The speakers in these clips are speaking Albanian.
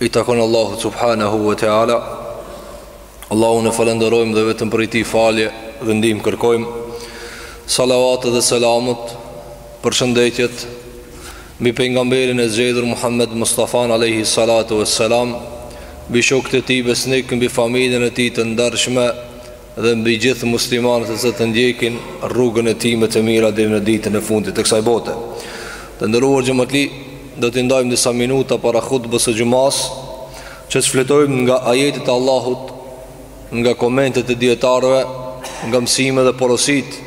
I takon Allahut subhanahu wa taala. Allahun e falënderojmë dhe vetëm prej tij falje dhe ndihmë kërkojmë. Salavatet dhe selamet përshëndetjet mbi pejgamberin e zgjedhur Muhammed Mustafa alayhi salatu wassalam, mbi shokët e tij besnik, mbi familjen e tij të ndershme dhe mbi gjithë muslimanët që e ndjekin rrugën e tij me të mira deri në ditën e fundit të kësaj bote. Të nderuar xhematli, do t'i ndajmë disa minuta para hutbës së xhumasë, që të shfletojmë nga ajetet e Allahut, nga komentet e dietarëve, nga mësimet dhe porositë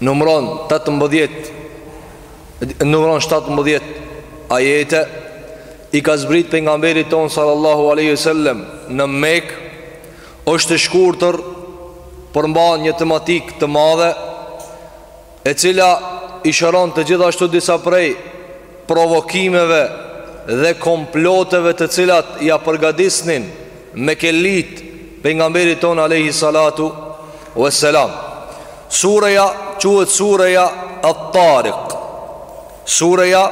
Numëron 18 Numëron 17 Ajete I ka zbrit pejgamberit tonë Sallallahu aleyhi sallem Në Mekë është e shkurtër Përmban një tematikë të madhe E cila I shëronte gjithashtu disa prej Provokimeve Dhe komploteve të cilat Ia përgatisnin Mekelitë pejgamberit tonë alejhi salatu ue selam. Sureja quhet sureja At-Tariq. Sureja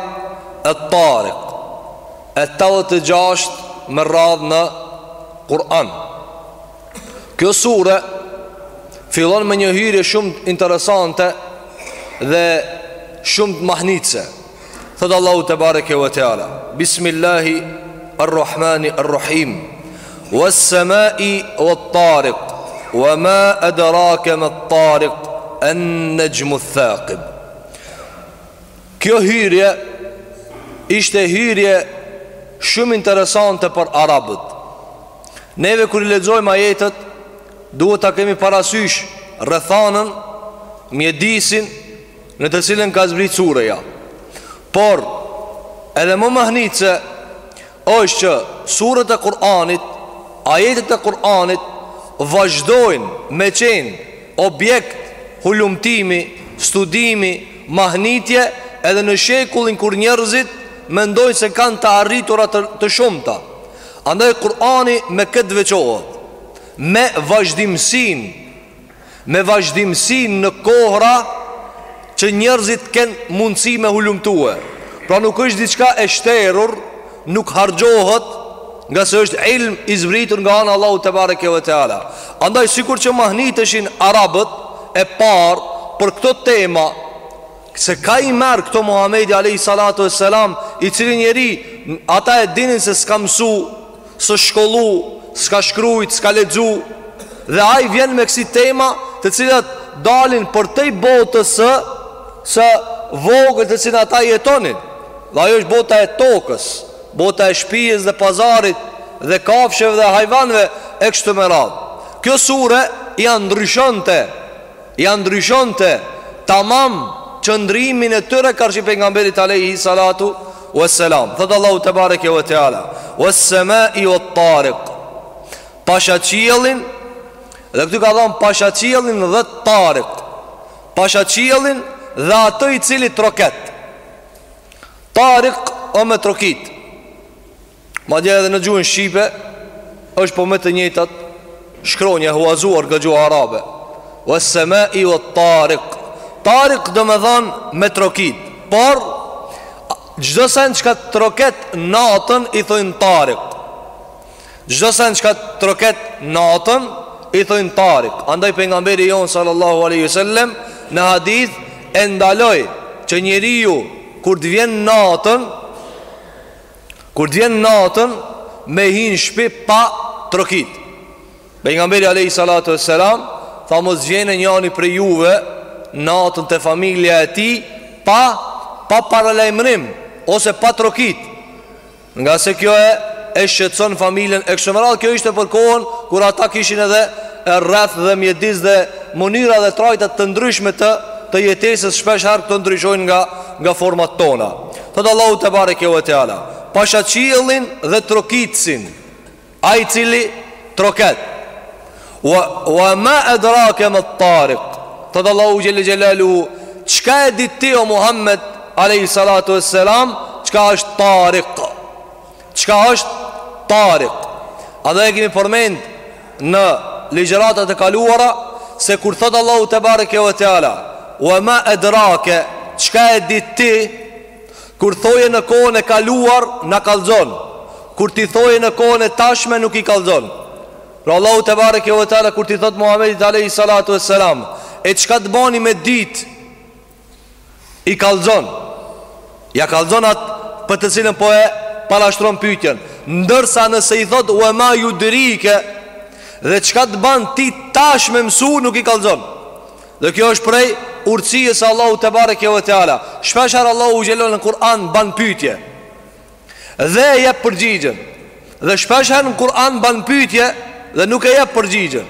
At-Tariq. E 86 me radhë në Kur'an. Kjo sure fillon me një hyrje shumë interesante dhe shumë mahnitëse. Thotë Allahu tebareke ve teala, Bismillahi ar-Rahmani ar-Rahim. Was-samai wat-tariq, wama adraka mat-tariq, an-najmu ath-thaqib. Kjo hyrje ishte hyrje shumë interesante për arabët. Neve kur i lexojmë ajetet, duhet ta kemi parasysh rrethanën, mjedisin në të cilën ka zbrit sureja Por edhe më mahnitëse është që suret e Kur'anit, ajetet e Kur'anit vazhdojnë me qenë objekt hulumtimi, studimi, mahnitje edhe në shekullin kur njerëzit mendojnë se kanë të arritura të, të shumta. Andaj Kur'ani me këtë veçohet, me vazhdimësinë Me vazhdimësi në kohra që njerëzit kanë mundësi me hulumtue Pra nuk është diçka e shterur, nuk harxhohet Ngase është ilm i zbritur nga ana e Allahut tebareke ve teala Andaj sikur që mahniteshin Arabët e parë për këto tema Se kah i merr këto Muhammedi a.s. I cili njeri ata e dinin se s'ka mësu s'ka shkollu, s'ka shkrujt, s'ka lexu Dhe ai vjen me kësi tema të cilat dalin përtej botës së, së vogël të cilën ata jetonin Dhe ajo është bota e tokës, bota e shpijës dhe pazarit dhe kafshëve dhe hajvanve e kështu me radhë Kjo sure ja ndryshonte Ia ndryshonte tamam qëndrimin e tyre karshi Pejgamberit alejhi salatu ue selam. Thotë Allahu te bareke ue te ala, "Ue semai ue tariq." Pasha qiellin dhe këtu ka dhanë pasha qiellin dhe tariq. Pasha qiellin dhe atë i cili troket. Tariq o me trokit. Madje edhe në gjuhën shqipe është po me të njëjtat shkronja huazuar nga gjuha arabe. Was samai wat tariq. Tariq domethanë me trokit. Por çdo send çka troket natën i thojnë tariq. Çdo send çka troket natën i thojnë tariq. Andaj pejgamberi jonë sallallahu alaihi wasallam në hadith e ndaloi që njeriu kur të vjen natën Kur të vjen natën me hi n'shpi pa trokit Pejgamberi alejhi salatu ue selam Tha mos t'vjen njani prej juve Natën te familja e tij Pa, pa paralajmërim Ose pa trokit Ngase kjo e e shqetson familjen e kështu me radhë Kjo ishte për kohën Kur ata kishin edhe rreth dhe mjedis dhe Mënyra dhe trajta të ndryshme të Të jetesës shpeshherë këto ndryshojnë nga nga format tona Thotë Allahu tebareke ue teala Pasha qiellin dhe trokitësin Ai i cili troket Wa, wa ma edrake met-tarik Thotë Allahu xhel-le xhelaluhu Çka e dit ti o Muhammed alejhi salatu ue selam Çka është tarik Çka është tarik Edhe e kemi përmend në ligjëratat e kaluara Se kur thotë Allahu tebareke ue teala Ue ma edrake Çka e dit ti Kur thojë në kohën e kaluar Na kallxon Kur t'i thojë në kohën e tashme nuk i kallxon Pra Allahu tebareke ue teala Kur t'i thotë Muhammedit alejhi salatu ue selam E çka të bani me dit I kallxon. Ja kallxon atë për të cilën po e parashtron pyetjen. Ndërsa nëse i thotë wa ma yudrike dhe çka të ban ti tash me mësu nuk i kallxon. Dhe kjo është prej urtësisë së Allahut te bareke ve teala. Shpeshherë Allahu xhel-le në Kur'an ban pyetje. Dhe e jep përgjigjen. Dhe shpesh herë në Kur'an ban pyetje dhe nuk e jep përgjigjen.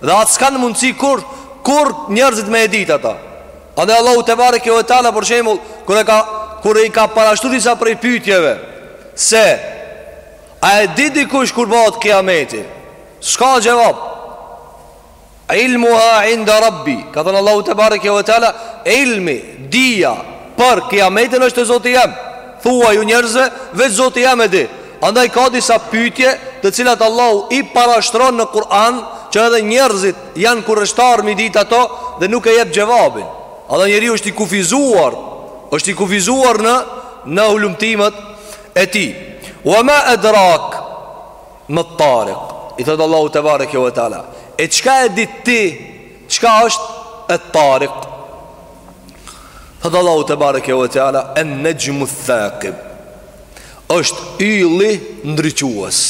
Dhe atë s'kanë mundësi kurrë, kurrë njerëzit me e ditë ata. Andaj Allahu tebareke ve teala për shembull, kur e ka, kur e ka parashtu disa prej pytjeve, se, a e di dikush kur bëhet kiameti, s'ka xhevap, ilmu ha inda rabbi, ka thënë Allahu tebareke ve teala, ilmi, dija, për kiametin është te Zoti jem, thuaju njerëzve, veç Zoti jem e di, Andaj ka disa pyetje të cilat Allahu i parashtron në Kur'an që edhe njerëzit janë kureshtarë m'i ditë ato dhe nuk e jep xhevabin. Andaj njeriu është i kufizuar, është i kufizuar në në hulumtimet e tij. Wa ma adrak ma tariq. I thotë Allahu tebareke ve teala. E çka e di ti çka është e tariq? Thotë Allahu tebareke ve teala en najmu thaqib. është ylli ndriçues.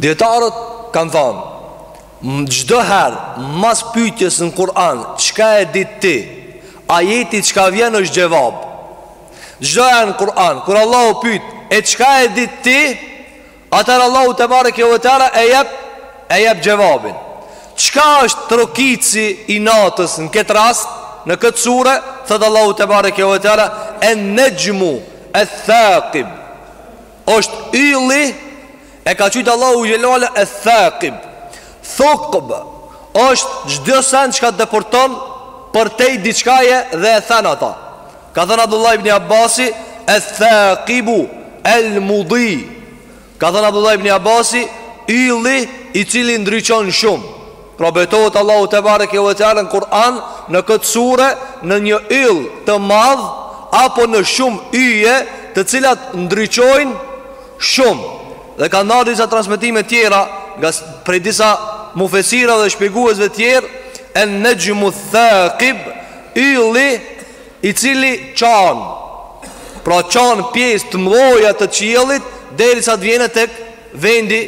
Dijetarët kanë thanë, çdo herë mas pytjes në Kur'an çka e dit ti ajeti çka vjen është xhevab çdo herë në Kur'an kur Allahu pyt e çka e dit ti Atëherë Allahu tebareke ve teala e jep e jep xhevabin. Çka është trokitësi i natës në këtë rast, në këtë sure, thotë Allahu tebareke ve teala, en-nexhmu eth-thakib, është ylli, e ka qujtë Allahu xhele ve ala, eth-thakib, thukëb, është çdo send çka depërton, përtej diçkaje dhe e then atë. Ka thënë Abdullah ibn Abasi, Eth-Thaqibu el-Mudhi, Ka thënë Abdullah ibn Abasi, Ylli i cili ndriçon shumë. Pra betohet Allahu tebareke ve teala në Kur'an në këtë sure në një yll të madh apo në shumë yje të cilat ndriçojnë shumë. Dhe ka ndër disa transmetime të tjera nga prej disa mufesirëve dhe shpjeguesve të tjerë en-Najmu eth-Thaqib, Ylli i cili çan, pra çan pjesë të mdhaja të qiellit, deri sa të vjene të vendi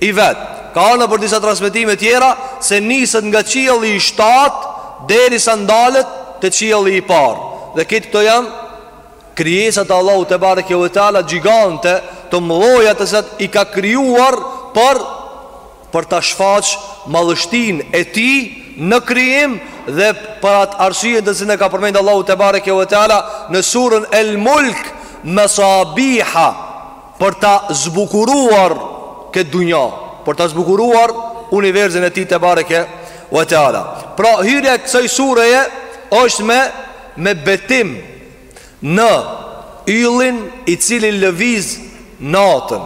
i vetë. Ka ardhë nëpër disa transmetime tjera, se niset nga qielli i shtatë, derisa ndalet te qielli i parë. Dhe këtë këto janë, krijesat e Allahu tebareke ve teala gjigante të mëdha të cilat i ka krijuar për për ta shfaqë madhështinë e Tij në krijim dhe për atë arsye të cilën e ka përmendur Allahu tebareke ve teala në surën El Mulk masabiha për ta zbukuruar këtë dunja, për ta zbukuruar universin e Tij tebareke ve teala. Pra hyrja e kësaj sureje është me me betim në yllin i cili lëviz natën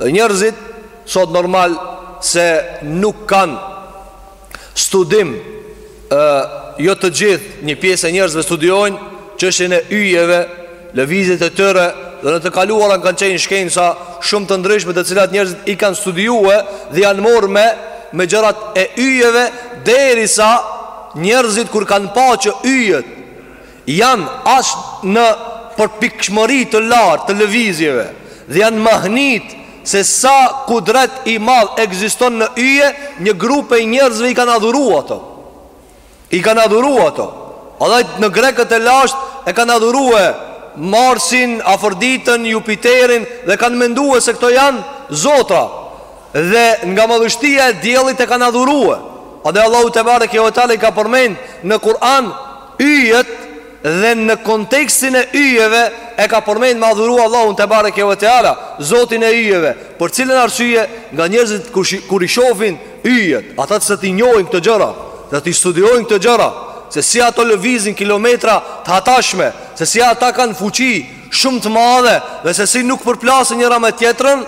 dhe njerëzit sot normal se nuk kanë studim ë jo të gjithë një pjesë e njerëzve studiojnë çështjen e yjeve lëvizjet e tyre dhe në të kaluarën kanë qenë shkenca shumë të ndryshme të cilat njerëzit i kanë studiue dhe janë marrë me me gjërat e yjeve derisa njerëzit kur kanë pa që yjet Janë aq në përpikshmëri të lartë të lëvizjeve dhe janë mahnit se sa kudret i madh ekziston në yje, një grup i njerëzve i kanë adhuru ato. I kanë adhuru ato. Andaj në grekët e lashtë e kanë adhurue Marsin, Afërditën, Jupiterin dhe kanë mendue se këto janë zota. Dhe nga madhështia e diellit e kanë adhurue. Andaj Allahu tebareke ve teala i ka përmend në Kur'an Yjet dhe në kontekstin e yjeve e ka përmend me adhuru Allahun tebareke ve teala, Zotin e yjeve. Për cilën arsye? Nga njerëzit kur i shohin yjet, ata të cilët i njohin këto gjëra, që i studiojnë këto gjëra, se si ato lëvizin kilometra të hatashme, se si ata kanë fuqi shumë të madhe dhe se si nuk përplasen njëra me tjetrën,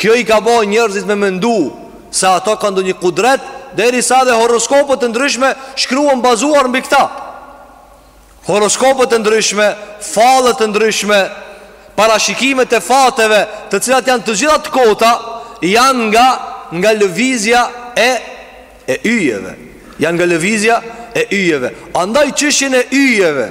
Kjo i ka bo njerëzit me mendu se ato kanë ndonjë kudret Derisa edhe horoskopet e ndryshme shkruhen bazuar mbi këta Horoskopet e ndryshme, fallet e ndryshme, parashikimet e fateve të cilat janë të gjitha të kota Janë nga, nga lëvizja e, e yjeve Janë nga lëvizja e yjeve Andaj çështjen e yjeve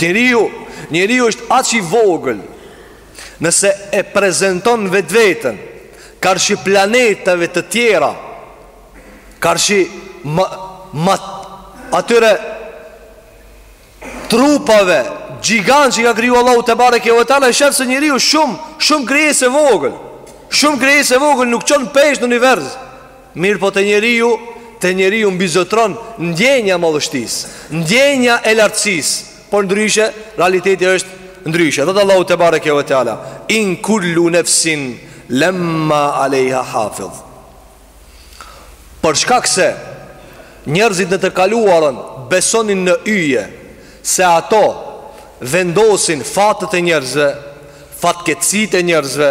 Njeriu, njeriu është aq i vogël nëse e prezanton vetveten karshi planeteve të tjera, karshi ma, ma atyre trupave gjigant që i ka kriju Allahu tebareke ve teala, e shef se njeriu shumë, shumë krijesë e vogël. Shumë krijesë e vogël nuk çon peshë në univers. Mirëpo te njeriu, te njeriu mbizotëron ndjenja e madhështisë, ndjenja e lartësisë, por ndryshe realiteti është ndryshe. Thot Allahu tebareke ve teala, in kullu nefsin lemma alejha hafidh. Për shkak se njerëzit në të kaluarën besonin në yje se ato vendosin fatet e njerëzve, fatkeqësitë e njerëzve,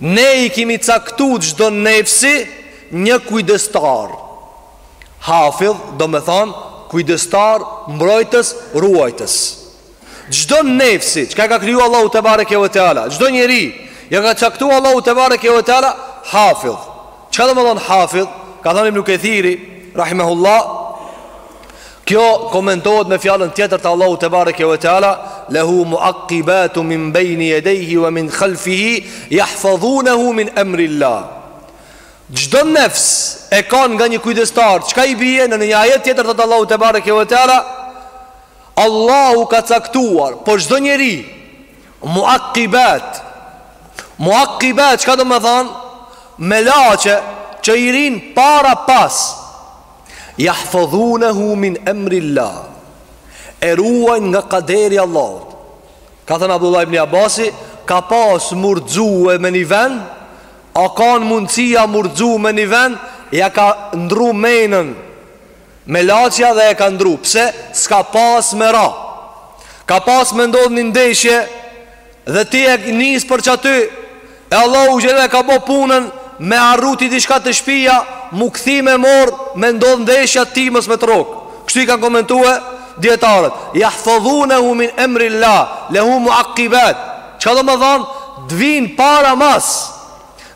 Ne i kemi caktu çdo nefsi një kujdestar Hafidh domethanë kujdestar mbrojtës ruajtës Çdo nefsi çka ka kriju Allahu tebareke ve teala Çdo njeri ja ka caktu Allahu tebareke ve teala Hafidh Çka domethanë Hafidh Ka thanë Ibnu Kethiri Rahimehullah Kjo komentohet me fjalën tjetër të Allahut tebareke ve teala, "Lehu muaqibatu min bayni yadayhi wa min khalfihi yahfazunahu min amri Allah." Çdo nefs e kanë nga një kujdestar, çka i bie në një ajet tjetër të Allahut tebareke ve teala, Allahu ka caktuar për çdo njeri muaqibat. Muaqibat çka domethan? Melaqe që i rrinë para pas Yahfazunehu min emri Allah E ruajnë nga kaderi i Allahut Ka thënë Abdullah ibn Abasi Ka pas m'u rrzue me një vend A kanë mundësia m'u rrzue me një vend Ja ka ndru menën Melaqja dhe e ka ndru Pse s'ka pas me ra Ka pas me ndodhë një ndeshje Dhe ti e nis për qaty e Allahu xhele e ka bo punën me harru ti diçka te shpija, m'u kthy me marr me ndodh ndeshja ti mos me t'rrok. Kështu i kanë komentuar dijetarët. Yahfazunahu min amri Allah, lahu muaqibat. Çka domethan? T'vijnë para mas.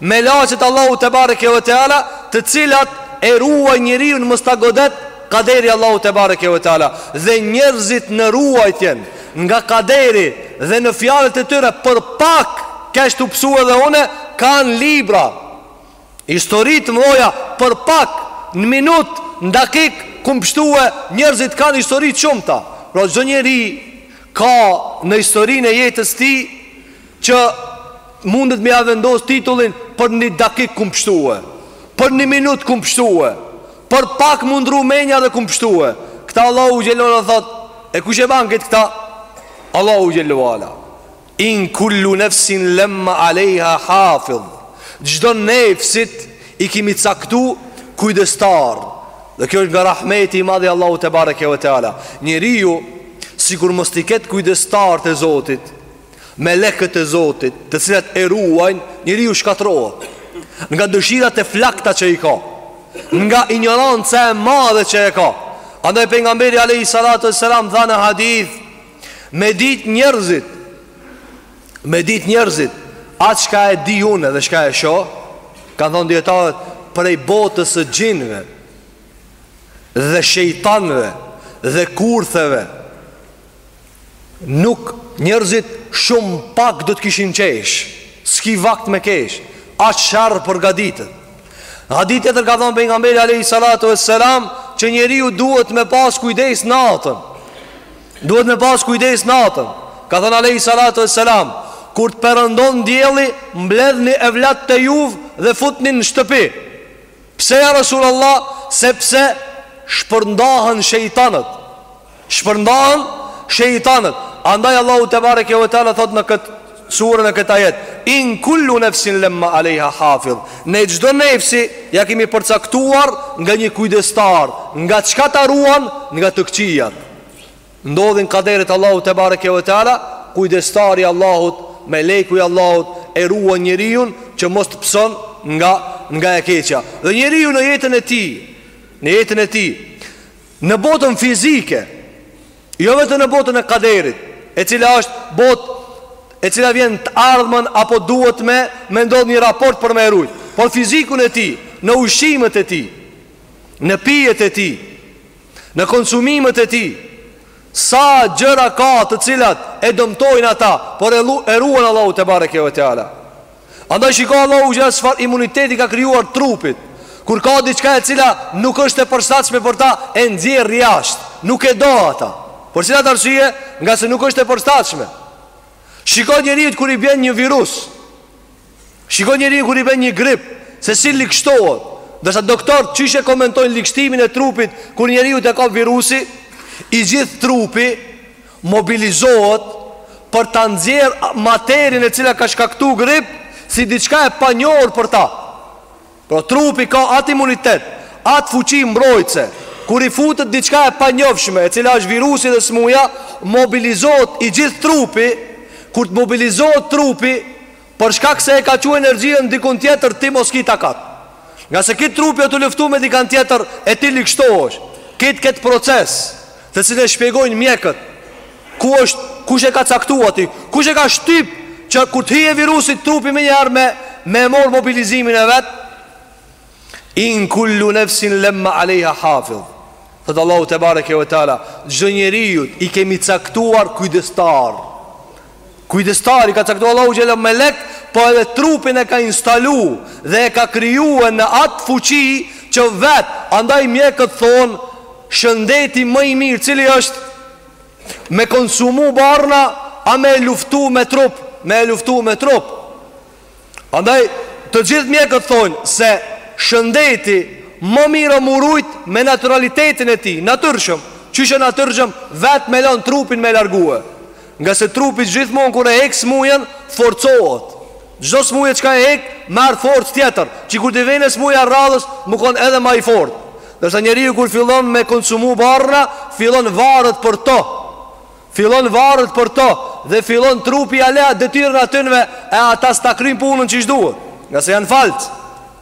Melaqet e Allahut tebareke ve teala të cilat e ruajnë njeriun mos ta godet kaderi i Allahut tebareke ve teala dhe njerëzit në ruajtjen nga kaderi dhe në fjalët e tyre për pak kesh tu pësu edhe unë kanë libra histori të mdhaja për pak në minut në dakik kum pshtue njerëzit kanë histori të shumta pra çdo njeri ka në historinë e jetës tij Që mundet me ja vendos titullin për një dakik kum pshtue, për një minut kum pshtue, për pak m'u ndrru menja dhe kum pshtue. Këta Allahu xhele ve ala thotë, e kush e ban këtë? Këta Allahu xhele ve ala. In kullu nefsin lemma alejha hafidh. Çdo nefsit i kemi caktu kujdestar. Dhe kjo është nga rahmeti i madh i Allahut tebareke ve teala. Njeriu sikur mos t'i ketë kujdestarët e Zotit, Melekët e Zotit, të cilat e ruajnë, njeriu shkatërrohet Nga dëshirat e flakta që i ka Nga injoranca e madhe që e ka Andaj Pejgamberi alejhi salatu ve selam tha në hadith Me dit njerëzit Me dit njerëzit Atë çka e di unë edhe çka e shoh Kanë thonë dijetarët Prej botës së xhinve Dhe shejtanve Dhe kurtheve nuk njerëzit shumë pak do të kishin qesh, s'ki vakt me qesh, atë sherr përgaditet. Hadith tjetër ka thonë Pejgamberi alejhi salatu ve selam, që njeriu duhet me pas kujdes natën. Duhet me pas kujdes natën. Ka thonë alejhi salatu ve selam, kur të perëndon dielli, mbledhni evlatët e juve dhe futni në shtëpi. Pse ja Rasul Allah, sepse shpërndahen shejtanët, shpërndahen shejtanët, andaj Allahu tebareke ve teala thotë në këtë sure në këtë ajet, in kullu nefsin lemma alejha hafidh, ne çdo nefsi ia kemi përcaktuar nga një kujdestar, nga çka ta ruan nga të këqijat. Ndodhin kaderet e Allahut tebareke ve teala kujdestari i Allahut meleku i Allahut e ruan njeriun që mos të pëson nga nga e keqja dhe njeriu në jetën e tij në jetën e tij në botën fizike jo vetëm në botën e kaderit e cila është botë e cila vjen të ardhmen apo duhet me me ndodh një raport për me e rujt por fizikun e tij në ushqimet e tij në pijet e tij Në konsumimet e tij, sa gjëra ka të cilat e dëmtojnë ata, por e, lu, e ruan Allahu tebareke ve teala. Andaj shiko Allahu që çfarë imuniteti i ka krijuar trupit. Kur ka diçka e cila nuk është e përshtatshme për ta, e nxjerr jashtë, nuk e do ata. Për cilat arsye, ngase nuk është e përshtatshme. Shiko njeriut kur i bjen një virus, Shiko njeriu kur i bjen një grip, se si ligështohet. Ndërsa doktorët qysh e komentojnë ligështimin e trupit kur njeriut e ka virusi, i gjithë trupi mobilizohet për ta nxjerrë materien e cila ka shkaktuar grip, si diçka e panjohur për ta. Pra trupi ka atë imunitet, atë fuqi mbrojtëse. Kur i futet diçka e panjofshme, e cila është virusi dhe smuja, mobilizohet i gjithë trupi, kur të mobilizohet trupi, për shkak se e ka çu energjinë dikun tjetër ti mo s'ki takat. Ngase ky trupi është tu luftu me dikan tjetër e ti likshtohesh. Këtë këtë proces, të cilin e shpjegojnë mjekët, Ku është, kush e ka caktu atë, kush e ka shtyp që kur të hijë virusi trupi me njëherë me, me e marrë mobilizimin e vet? In kullu nefsin lemma alejha hafidh. Thotë Allahu tebareke ve teala, çdo njeriut i kemi caktuar kujdestar. Kujdestar i ka caktuar Allahu xhele melek, po edhe trupin e ka instalu dhe e ka kriju në atë fuqi që vetë, andaj mjekët thonë, shëndeti më i mirë, cili është? Me konsumu barna A me e luftu me trup Me e luftu me trup Andaj të gjithë mjekët thonë Se shëndeti Ma mirë me u rujt me natyralitetin e tij Natyrshëm Qysh natyrshëm vetë me lanë trupin me largue Ngase trupi gjithmonë kur e hek smujën Forcohet Çdo smuje çka e hek, merr forcë tjetër, që kur t'i vjen smuja e radhës, me konë edhe ma i fort. Ndërsa njeriu kur fillon me konsumu barna, fillon varet për to, fillon varet për to, dhe fillon trupi ia le detyrën atynve, e ata s'ta kryjnë punën qysh duhet, ngase janë falc.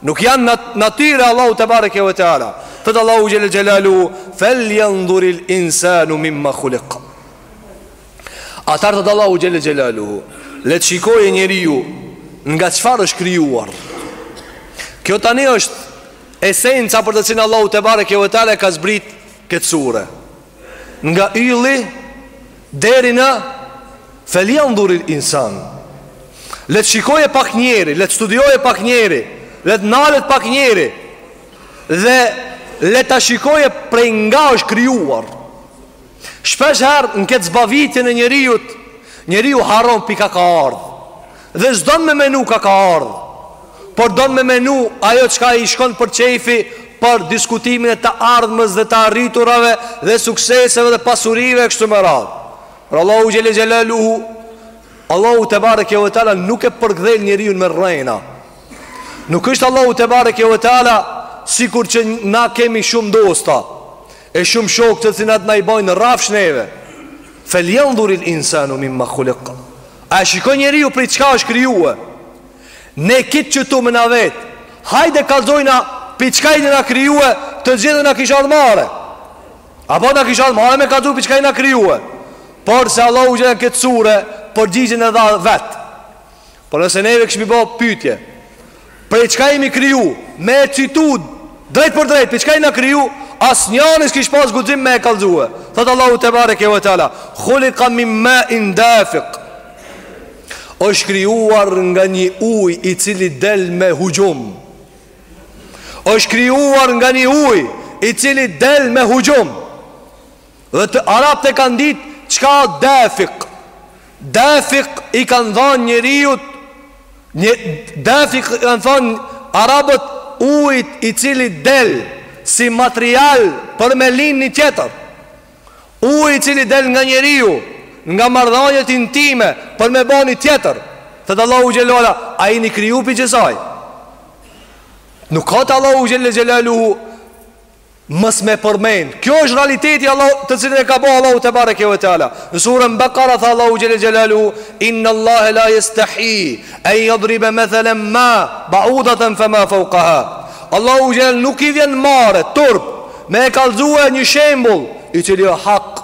Nuk janë natyrë e Allahut tebareke ve teala Thotë Allahu xhelle xhelaluhu Feljandhuril insanu mimma khuliqa Atëherë thot Allahu xhelle xhelaluhu, le të shikojë njeriu nga çfarë është krijuar. Kjo tani është esenca për të cilën Allahu tebareke ve teala ka zbrit këtë sure. Nga ylli deri në feljandhuril insan. Le të shikojë pak njeri, le të studiojë pak njeri, le të nalet pak njeri dhe le ta shikojë prej nga është krijuar. Shpesh herë në këtë zbavitjen e njeriut, njeriu harron pi ka ka ardhë. Dhe s'don me menu ka ka ardhë. Por don me menu ajo çka i shkon për qejfi për diskutimin e të ardhmës dhe të arriturave dhe sukseseve dhe pasurive e kështu me radhë. Por Allahu xhelle xhelaluhu, Allahu tebareke ve teala nuk e përkdhel njeriun me rrejna. Nuk është Allahu tebareke ve teala sikur që na kemi shumë dosta. E shumë shokë të cilët na i bajnë rrafsh neve. Feljandhuril insanu mimma khuliq. A e shikon njeriu prej çka është krijue? Ne kitë qëtu me na vet. Hajde kallzona prej çka jena krijue, të gjithë na kish ardh marre. Apo na kish ardh marre me kallzu prej çka jena krijue. Porse Allahu xhelle në këtë sure përgjigjen e dha vet. Por nëse neve kish me bo pytje Prej çka jemi kriju Me e citu Drejtpërdrejt Prej çka jena kriju As njani s'kish pas guxim me e kallzue Thot Allahu tebareke ve teala Khuliqa min main dafik Osht krijuar nga një uj I cili del me huxhum Osht krijuar nga një uj I cili del me huxhum Dhe te arabët e kanë dit Çka defik Defik i kanë thanë njeriut një defik i kanë thonë arabët ujit i cili del si material për me linë një tjetër. Uji i cili del nga njeriu, nga marrëdhëniet intime për me ba një tjetër. Thot Allahu xhelala, a jeni kriju pi kësaj? Nuk ka të Allahu xhelle xhelaluhu Mos me përmend. Kjo është realiteti të cilin e ka ba Allahu tebareke ve teala. Në surën Bakara tha Allahu xhelle xhelaluhu inna Allah la yastahi an yadriba mathalan ma ba'udatan fama fawqaha. Allahu xhel nuk i vjen marre turp me e kallzue një shembull i cili është hak.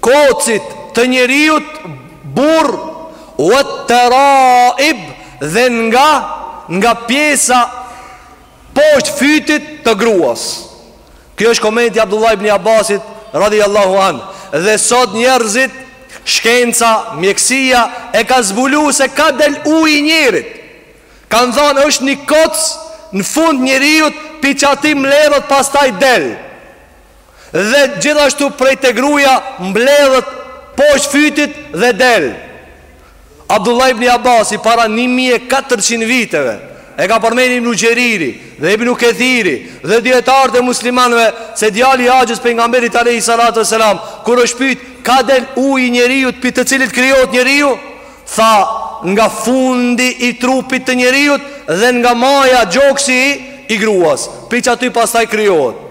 kocit të njeriut burrë wat taraib dhe nga nga pjesa poshtë fytit të gruas kjo është komenti i Abdullah ibn Abbasit radhiyallahu an dhe sot njerëzit shkenca mjeksia e ka zbulu se ka del uji i njerit kan than është një koc në fund njeriut pi çati mledhet pastaj del Dhe gjithashtu prej te gruja mbledhet poshtë fytit dhe del Abdullah ibn Abasi para 1400 viteve E ka përmeni ibn Xheriri dhe ibn Kethiri dhe dijetarët e muslimanve Se djali i axhës Pejgamberit alejhi salatu ve selam Kur është pyt ka del uji i njeriut pi të cilit krijohet njeriu Tha nga fundi i trupit të njeriut dhe nga maja gjoksi i gruas Pi ç'aty pastaj krijohet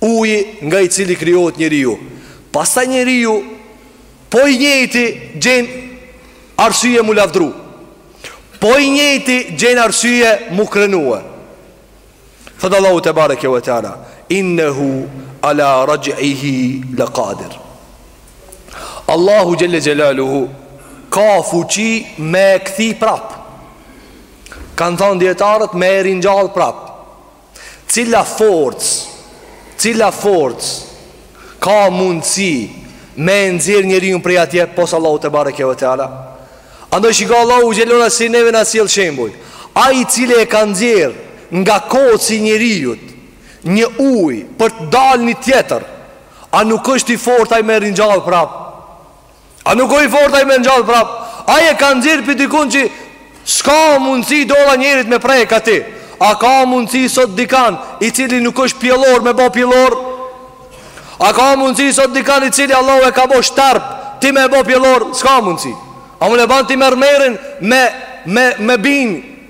uji nga i cili krijohet njeriu. Pastaj njeriu po i njëjti gjen arsye m'u lavdru. Po i njëjti gjen arsye m'u krenue. Thotë Allahu tebareke ve teala, innehu ala raj'ihi laqadir. Allahu xhelle xhelaluhu ka fuqi me e kthi prap. Kan thënë dijetarët me e ringjall prap. Cila forcë, cila forcë ka mundësi me e nxjerr njeriun prej atje pos Allahut tebareke ve teala? Andaj shikoj Allahu xhelaluhu si neve na sjell shembuj. Ai i cili e ka nxjerr nga koci i njeriut një ujë për të dalë një tjetër, a nuk është i fortë ai me ringjall prap? A nuk o i fort ai me ngjall prap Ai e ka nxerr pi dikun që S'ka mundësi dora njerit me prek aty A ka mundësi sot dikan I cili nuk është pjellor me bo pjellor A ka mundësi sot dikan I cili Allahu e ka bo shtarp Ti me bo pjellor S'ka mundësi A mund e ban ti mermerin me, me bi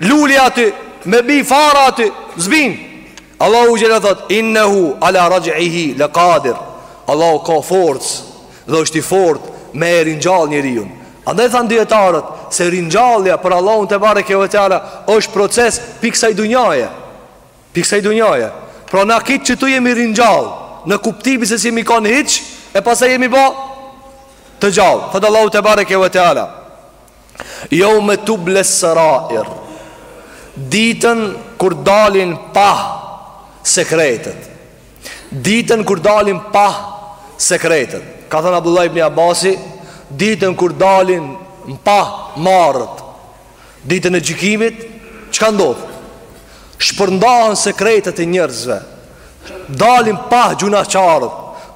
Luli aty Me bi fara aty S'bin Allahu xhela thot innehu ala raj'ihi laqadir. Allahu ka forcë dhe është i fortë me e ringjall njeriun. Andaj than dijetarët se ringjallja për Allahun tebareke ve teala është proces pi kësaj dunjaje. Pi kësaj dunjaje. Pra na kit që tu jemi ringjall në kuptimin se si jemi kan hiç e pastaj jemi bë të gjallë. Thot Allahu tebareke ve teala. Yawme tubla sarair Ditën kur dalin pah sekretet. Ditën kur dalin pah sekretet. Ka thënë Abdullah ibn Abasi, ditën kur dalin pah marrët, ditën e gjykimit, çka ndodh? Shpërndahen sekretet e njerëzve. Dalin pah gjunaqarët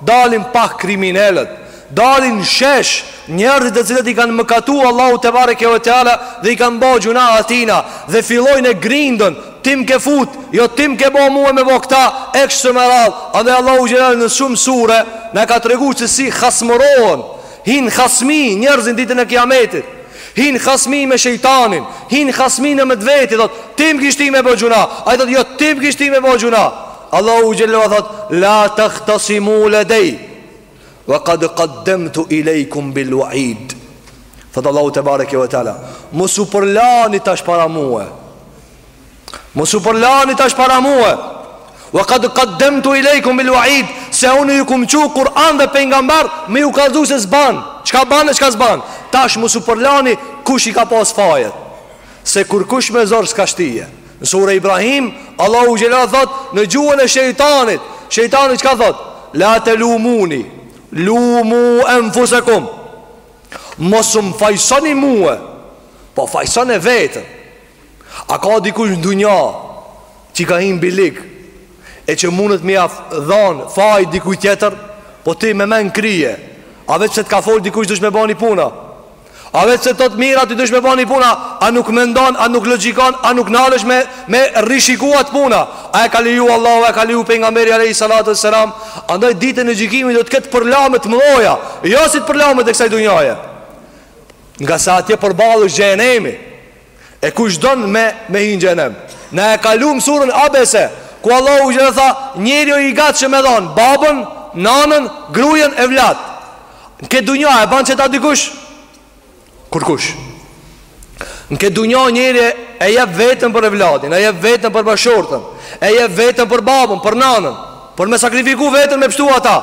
Dalin pah kriminelët Dalin shesh Njerëzit e cilët i kanë mëkatu Allahu tebareke ve teala Dhe i kanë bo gjunah atina Dhe fillojnë e grinden Ti m'ke fut Jo ti m'ke bo mue me bo këta E kështu me radhë Edhe Allahu xhele në shumë sure Na ka tregu që si hasmërohen Hin hasmi njerëzit ditën e kiametit Hin hasmi me shejtanin, hin hasmi ndërmjet veti, thot, ti m'ke shti me bo gjuna, ai thot, jo, ti m'ke shti me bo gjuna. Allahu xhele thot, la tahtasimu ledejje, ve kad kaddemtu ilejkum bil uaid. Thot Allahu tebareke ve teala, mos u përlani tash para mue, Mos u përlani tash para mua. Wa qad qaddamtu ilaykum bil wa'id, se unë ju kam çu Kur'an dhe pejgamber, me ju kallzu se s'ban. Çka ban e çka s'ban. Tash mos u përlani kush i ka pas fajet. Se kur kush me zor s'ka shtije. Në sure Ibrahim, Allahu xhele thot në gjuhën e shejtanit. Shejtani çka thot? La talumuni. Lumu anfusakum. Mos m' fajsoni mua, po fajsoni veten. A ka dikush në dunja që ka hinë bilik e që munet me ja dhanë fajt dikuj tjetër, po ti me men krije, a veç pse të ka folë dikush do me ba një puna, a veç pse të thot miri do me ba një puna, a nuk mendon, a nuk logjikon, a nuk nalësh me, me rishiku at punë, a e ka leju Allahu, a e ka leju pejgamberi alejhi salatu ve selam, andaj ditën e gjykimit do të ketë përlamje të mdhaja, jo si të përlamet e kësaj dunjaje, ngase atje përballë është xhehenemi, E kush don me me hyn n'xhehenem. Na e kalum n'surën Abese, ku Allahu tha, njeri o i gatshëm me dhon babën, nanën, grujën e vlat. Në këtë dunja e ban qeta dikush? Kurkush. Në këtë dunja njeri e jep veten për evladin, e jep veten për bashkëshorten, e jep veten për babën, për nanën, për me sakrifiku veten me pshtu ata.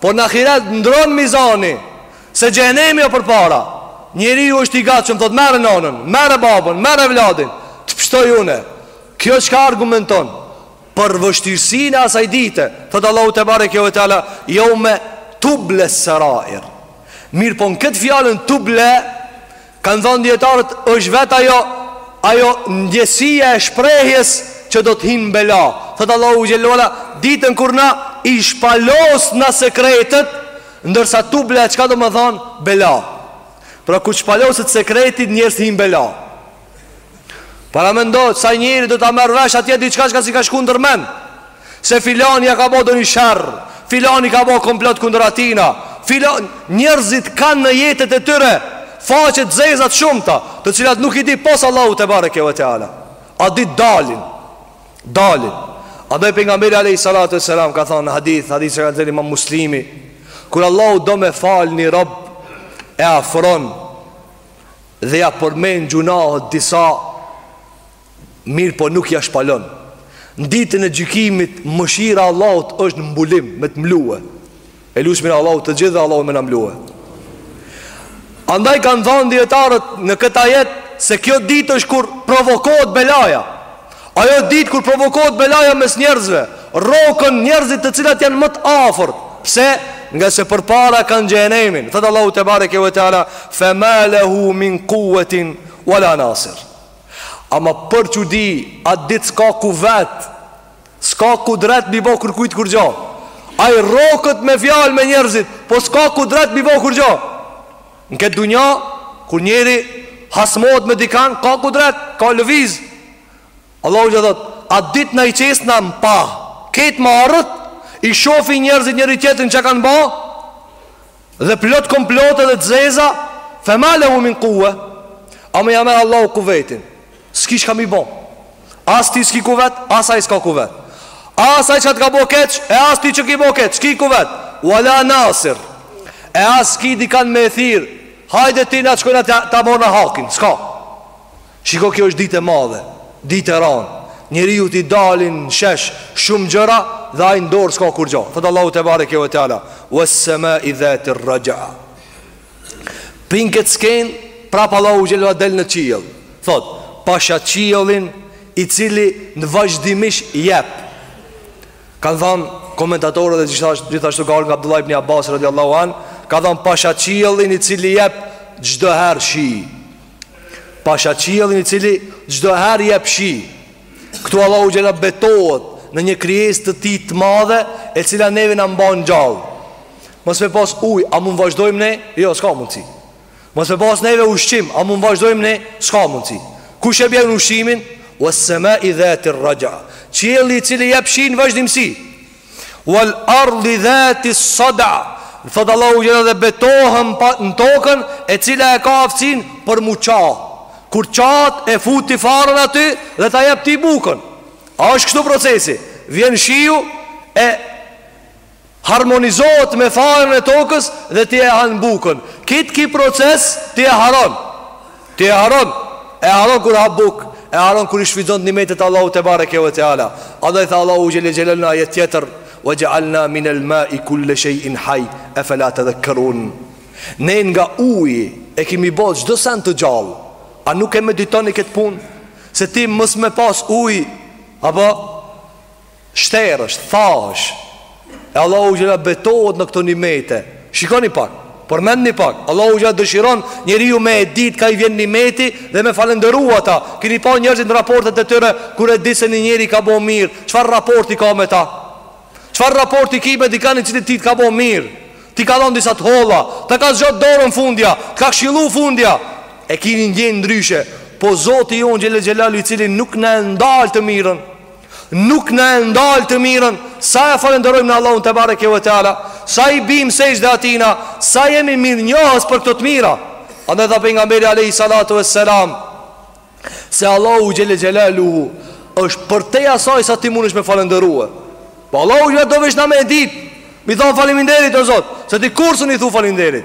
Por në ahiret ndron mizani, Se xhehenemi o përpara Njeriu është i gatshëm thot merre nënën, merre babën, merre evladin, të pshtoj une. Kjo çka argumenton për vështirësinë e asaj dite, thot Allahu tebareke ve teala, "Yawma tubla sarair." Mirëpo në këtë fjalën tuble Kanë thënë dijetarët është vetë ajo ajo ndjesia e shprehjes që do të hinë n'bela. Thot Allahu xhele ditën kur kanë me u shpalos sekretet, ndërsa tuble çka do me thonë bela. Pra kur shpaloset sekreti i njerit hin n'bela. Paramendo sa njeri do ta merr vesh atje diçka çka s'i ka shku ndër mend. Se filani ja ka bo donjë sherr, filani ka bo komplot kundër atina, filani, njerëzit kanë në jetët e tyre faqe të zeza të shumta, të cilat nuk i di pos Allahu tebareke ve teala. At ditë dalin, dalin. Edhe Pejgamberi alejhi salatu ve selam ka thonë në hadith, hadith që ka zën imam Muslimi, kur Allahu do me falë një rob e afron, Dhe ja përmend gjunahët disa mirëpo nuk ja shpalon. Në ditën e gjykimit mëshira Allahut është në mbulim me të mlue. E lusmin Allahut të gjithë dhe Allahu me na mlue. Andaj kanë thënë dijetarët në këtë ajet se kjo ditë është kur provokohet belaja. Ajo ditë kur provokohet belaja mes njerëzve, rroken njerëzit të cilat janë më të afërt. Pse? Ngase përpara kanë xhehenemin. Thot Allahu tebareke ve teala, "Fe ma lehu min kuwetin wala nasir." Ama për çudi, atë ditë s'ka kuvet, s'ka kudret mi bë kurkujt kurrgjë. Ai rroket me fjalë me njerëzit, po s'ka kudret mi bë kurrgjë. Në këtë dunja, kur njeri hasmohet me dikan, ka kudret, ka lëviz. Allahu që thot, atë dit na i qesna n'pah kejt marret, i shofin njerëzit njëri-tjetrin ça kanë ba, dhe plot komplote dhe të zeza, fe ma lehu min kuve, ama ja merr Allahu kuvetin. S'ki çka mi bo As ti s'ki kuvet As ai s'ka kuvet As ai që t'ka bo keq E as ti që ki bo keq S'ki kuvet Wala nasir E as s'ki dikan me thir Hajde tina shkojna ta morna hakin S'ka Shiko kjo është dit e madhe Dit e ran Njeriut i dalin n'shesh Shumë gjëra Dhe ai n'dorë s'ka kurgjo Thotë Allahu tebareke ve teala Wes semai dhatir raxh' Pi n'këtë skenë, prap Allahu xhelle ve ala del në qiell Thot, pasha qiellin i cili në vazhdimish jep Kanë thanë komentatorët dhe gjithashtu, gjithashtu ka ardh nga Abdullah ibn Abbas radiallahu anh Ka thanë pasha qiellin i cili jep çdo her shi Pasha qiellin i cili çdo her jep shi Këtu Allahu xhelle ve ala betohet në një krijesë të tij të madhe e cila neve na mban gjallë Mos me pas uj, a mund vazhdojmë ne? Jo, s'ka mundësi Mos me pas neve ushqim, a mund vazhdojmë ne? S'ka mundësi Kush e bjen ushqimin? Wes semai dhatir raxh' Qielli i cili jep shi në vazhdimësi Wal ardi dhatis sad' Thot Allahu xhelle dhe betohem pa, në tokën E cila e ka aftësin për mu qa Kur qahet e fut ti farën aty dhe ta jep ti bukën A është kështu procesi Vjen shiu e Harmonizohet me farën e tokës dhe ti e han bukën Kit ki proces ti e harron Ti e harron E harron kur ha bukë E harron kur i shfrytëzon nimetet Allahu tebareke ve teala Andaj tha Allahu xhele xhele në ajet tjetër Wa xhealna min el mai kulle shej in haj E fela tedhekkerun Ne nga uji e kemi bo çdo sen të gjall A nuk e meditoni këtë punë Se ti mos me pas uji Apo Shter është, tha është E Allahu xhela betohet në këto nimete Shikoni pak, përmendni pak Allahu xhela dëshiron njeriu me e ditë ka i vjen nimeti Dhe me falënderu ata Kini pa njerëzit në raportet e tyre Kur e dit se një njeri ka bo mirë Çfarë raporti ka me ta? Çfarë raporti ki me dikan i cili të ka bo mirë? T'i ka dhonë disa t'holla Ta ka zgjat dorën fundja Të ka këshillu fundja E kini ndjenjën ndryshe Po zoti jonë xhele xhelaluhu i cili nuk na e ndal të mirën Nuk na e ndal të mirën, sa e falënderojmë ne Allahun tebareke ve teala, sa i bim sexhde atina, sa jemi mirënjohës për këto të mira. Andaj tha pejgamberi alayhi salatu vesselam se Allahu xhel xelaluhu është përtej asaj sa ti mundesh me falënderue. Po Allahu xhel do veç na me e ditë. Me i thonë faleminderit o Zot, se ti kursun i thu faleminderit.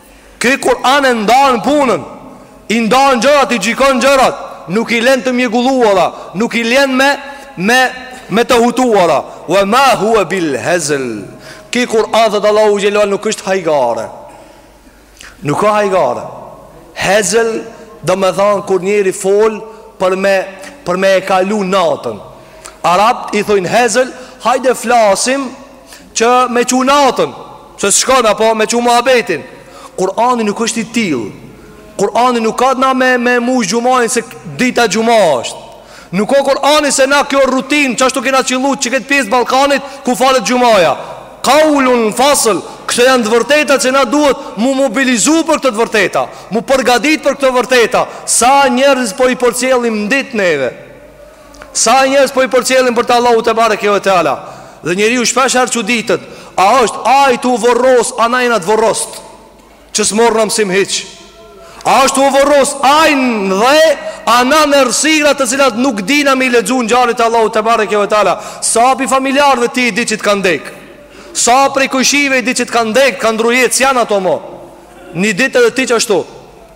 Ky Kur'an e ndan punën, i ndan gjërat, i gjykon gjërat, nuk i len të mjegulluara, nuk i len me me me të hutuara. Wa ma huwa bil hazl. Ky Kur'an thotë Allahu xhelal nuk është hajgare. Nuk ka hajgare. Hazl domethanë kur njeri fol për me për me e kalu natën. Arabt i thonë hazl, hajde flasim Që me çu natën Se s'shkon apo me çu muhabetin Kurani nuk është i tillë Kurani nuk ka na me, me mush xhumanë Se dita xhuma është Nuk ka Kurani se na kjo rutinë Qashtu kena qillu që këtë pjesë Ballkanit Ku falet xhumaja Kaulun fasël Këto janë të vërteta që na duhet M'u mobilizu për këto të vërteta M'u përgadit për këto të vërteta Sa njerëz po i përcjellim në ditë neve Sa njerëz po i përcjellim për te Allahu tebareke ve teala Dhe njeriu shpeshherë çuditet A është aj tu u vorros A na jena t'vorrost Që s'marrim na mësim hiq A është tu u vorros Aj në dhe A na n'errësira të cilat nuk dina m'i lexu ngjarjet Allahu tebareke ve teala Sa pi familjarëve tu i di që të kanë dek Sa prej kujshive i di që të kanë dek Kanë ndërru jetë s'janë ato mo Një ditë edhe ti qashtu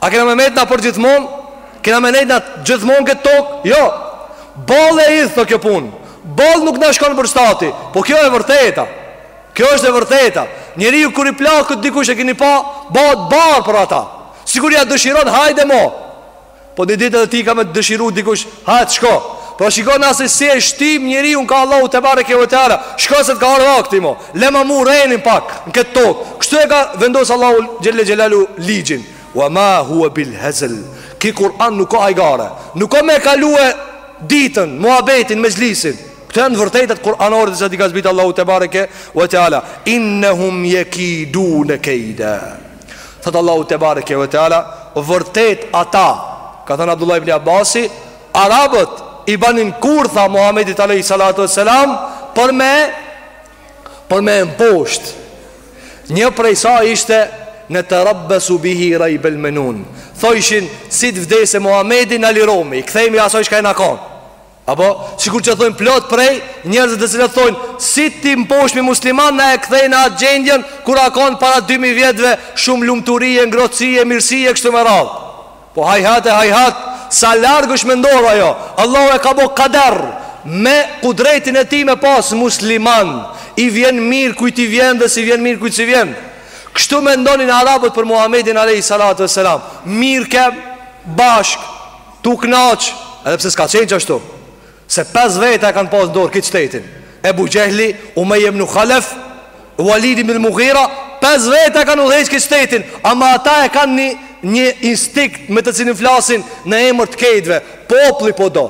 A kena me nejt na përgjithmonë? Kena me nejt na gjithmonë n'këtë tokë? Jo, bal e idhtë kjo punë, bal nuk na shkon për shtati, po kjo e vërteta, kjo është e vërteta, njeriu kur i plaket dikush e kini pa, bahet barrë për ata, sikur ja dëshiron hajde mo, po një ditë edhe ti ka me të dëshiru dikush, hajt shko, pra shikoni se si e shtim njeriun ka Allahu tebareke ve teala, shko se të ka ardh vakti mo, Le ma m'u rrenin pak në këtë tokë Kështu e ka vendosë Allahu Xhelle Xhelaluhu ligjin Wa ma hua bil hezl Ky Kur'an nuk o hajgare Nuk o me e kalue ditën, muabetin, mexhlisin Këto janë vërtetet Kur'anore të cilat i ka zbritë Allahu tebareke wa teala Innehum jekidune kejda Thotë Allahu tebareke wa teala Vërtet ata Ka thënë Abdullah ibn Abasi Arabët i banin kurtha Muhamedit alayhi salatu wassalam për me për me e mposht. Një prej sa ishte neterabbesu bihi rajbel menun. Thojshin, si të vdesë Muhamedi na liromi, kthehmi asaj çka jena konë. Apo, sikur që thojnë plot prej, njerëzit të cilët thojnë, si t'i mposhtmi musliman na e kthejmë atë gjendjen, kur a konë para 2000 vjetëve, shumë lumëturie, ngrohtësie, mirësie, kështu me radhë. Po hajhat e hajhat sa larg është me ndodh ajo Allahu e ka bo kader Me kudretin e tij me pas musliman I vjen mirë kujt i vjen dhe s'i vjen mirë kujt s'i vjen Kështu mendonin arabët për Muhammedin alejhi salatu we selam Mirë kem bashkë tu knaq Edhe pse s'ka qenë qashtu Se pesë veta e kanë pasë n'dorë këtë shtetin Ebu Xhehli, Umeje ibnu Khalef, Walid Ibn Mughira Pesë veta e kanë udhëheqë këtë shtetin Ama ata e kanë një, një instinkt me të cilin flasin në emër të krejtve Popli po do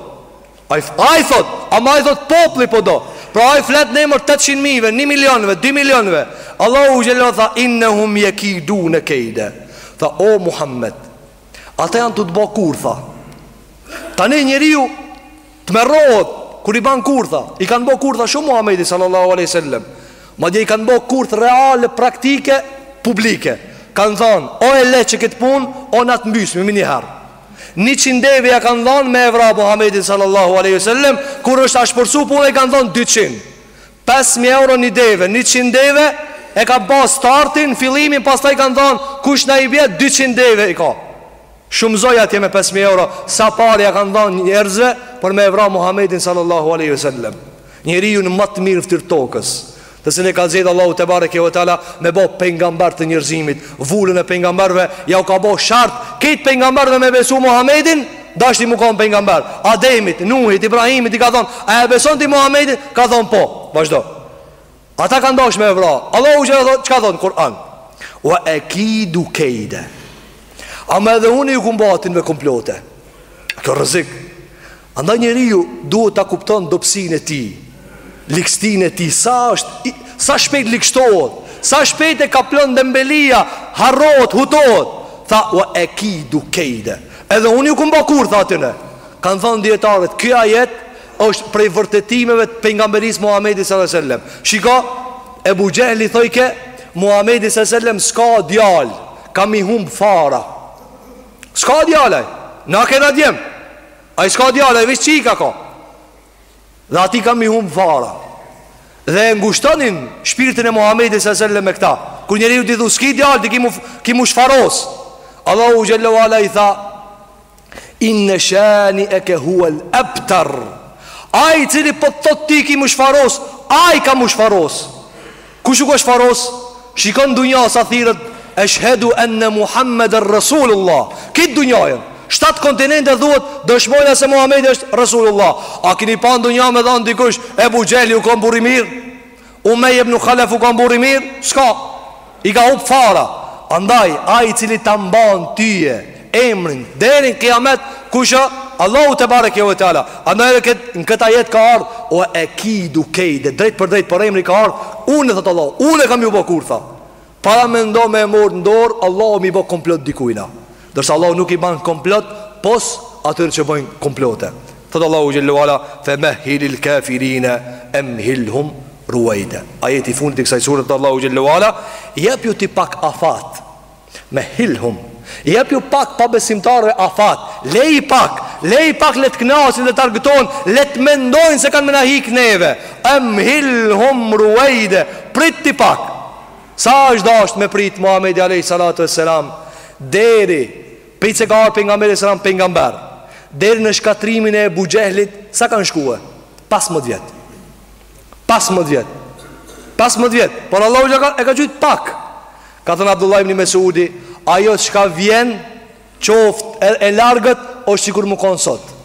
Ai, ai thot, ama ai thot popli po do Pra ai flet në emër 800 mijëve, 1 milionve, 2 milionve Allahu Xhelle tha, innehum jekidune kejda Tha, o Muhammed, Ata janë tu të bo kurtha Tani njeriu tmerrohet kur i ban kurtha I kanë bo kurtha shumë Muhammedit sallallahu aleyhi sallem Madje i kanë bo kurthe reale praktike Publike Kanë thanë O e le qi këtë punë O na të mbysim meniherë Njëqind deve ja kanë dhanë me e vra Muhammedin sallallahu aleyhi sallem Kur është ashpërsu puna i kanë dhanë 200 Pesë mijë euro një deve, njëqind deve e ka ba startin, fillimin, pastaj kanë thonë kush na i bje dyqind deve i ka. Shumëzoj atje me pesë mijë euro, sa pare jau kanë dhanë njerëzve për me e vra Muhammedin sallallahu aleyhi ve sellem. Njeriun ma të mirë n'fytyrë tokës, të cilin e ka zgjedhë Allahu tebareke ve teala me bo pejgamber të njerëzimit, vulën e pejgamberve, jau ka bo shart krejt pejgamberve me besu Muhammedin, Dashti mu konë pejgamber Ademit, Nuhit, Ibrahimit I ka thonë A e beson ti Muhammedin Ka thonë po Vazhdo Ata kanë dash me e vra Allahu çka thotë Çka thonë Kur'an Wa ekidu kejda Ama edhe unë ju kumbatin me komplote Kjo rrezik Andaj njeriu duhet ta kupton dobsinë e tij Ligështinë e tij Sa është Sa shpejt ligështohet Sa shpejt e kaplon dembelia Harrohet, hutohet Tha ue ekidu kejde Edhe unë ju kam ba kurtha tyne Kanë thonë dijetarët Ky ajet është prej vërtetimeve të pejgamberisë Muhammedit s.a.s. Shiko Ebu Xhehli thojke Muhammedi s.a.s. S'ka djalë Ka me i humb fara S'ka djalë ai Na kena djem Ai s'ka djalë ai Veç çika ka Dhe atij ka me i hum fara Dhe e ngushtonin shpirtin e Muhammedit s.a.s. me këta Kur njeriut i thu s'ki djalë ti ki mu, ki mu shfaros Allahu xhelle ve ala i tha Inne shanieke huel ebter Ai i cili po të thot ti ki mu shfaros Ai ka mu shfaros Kush nuk është shfaros shiko n'dunja sa thirret eshhedu enne Muhammeden Resulullah kit dunjajën shtatë kontinente thuhet dëshmojna se Muhammedi është Resulullah a kini pa n'dunja me thanë dikush Ebu Xhehli u kon burrë i mirë Umej ibn Khalef u kon burrë i mirë s'ka i ka hup fara andaj ai i cili ta mban tyje emrin deri në kijamet kush o Allahu tebareke ve teala andaj edhe kët në kët ajet ka ardh ue ekidu kejde drejtpërdrejt përemri ka ardh unë thot Allahu unë kam ju bo kurtha paramendo me morr në dorë Allahu me i bo komplot dikujna ndërsa Allahu nuk i ban komplot pos atyre që bojnë komplote thot Allahu xhelle ve ala fe mehilil kafirine emhilhum ruejde ajeti i fundit i kësaj sure thot Allahu xhelle ve ala jep ju ti pak afat Mehilhum Jep ju pak pabesimtarëve afat Leji pak Leji pak le t'knaqen le t'argëtohen Le t' mendojnë se kanë me na hik neve Emhilhum ruejde Prit ti pak Sa është dasht me prit Muhammedi alejhi salatu ve selam Deri Prej se ka ardh pejgamberi alejhi selam Pejgamber Deri në shkatrrimin e Ebu Xhehlit Sa kanë shkue 15 vjet 15 vjet. 15 vjet, por Allahu ja ka e ka qujt pak. Ka thënë Abdullah ibn Mesudi, ajo çka vjen qoftë e, e largët është sikur me kon sot.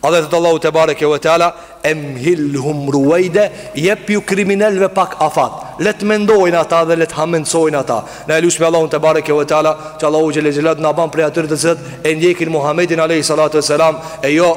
Edhe thot Allahu tebareke ve teala emhilhum ruejde jep ju kriminelve pak afat. Le të mendojnë ata dhe le të hamencojnë ata. Na e lusmi Allahun tebareke ve teala, që Allahu xhelle ve ala t'na ban prej atyre të cilët e ndjekin Muhamedin alejhi salatu ve selam e jo